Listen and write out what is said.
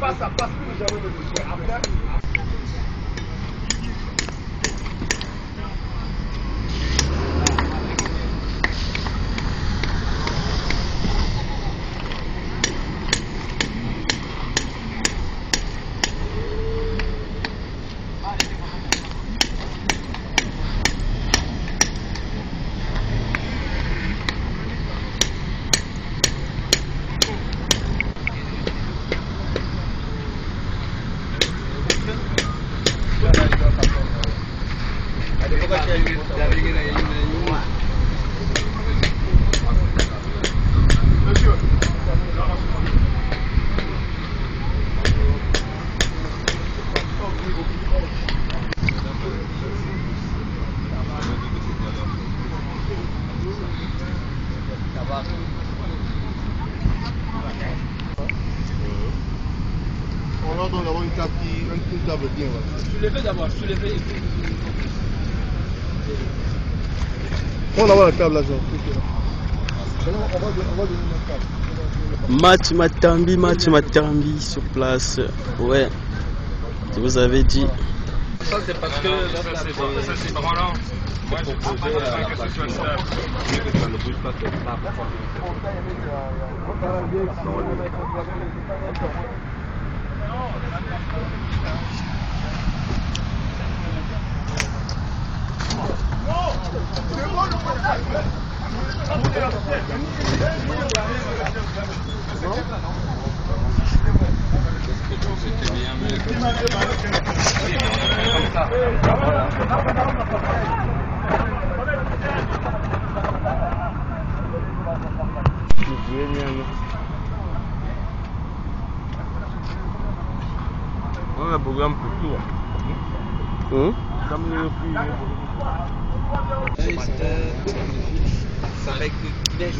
Passa, passa, já vou ver. On va donc avoir une table qui, une table bien. Soulevez d'abord, soulevez. On va avoir la table là, genre. Match Matambi, match Matambi sur place. Ouais, je vous avais dit. Ça, c'est parce que. Ça, c'est. Moi, je proposais à que ce soit stable. que ça ne bouge pas, c'est stable. C'était bien, On a un programme pour tout. Hein? Comme le Ça avec des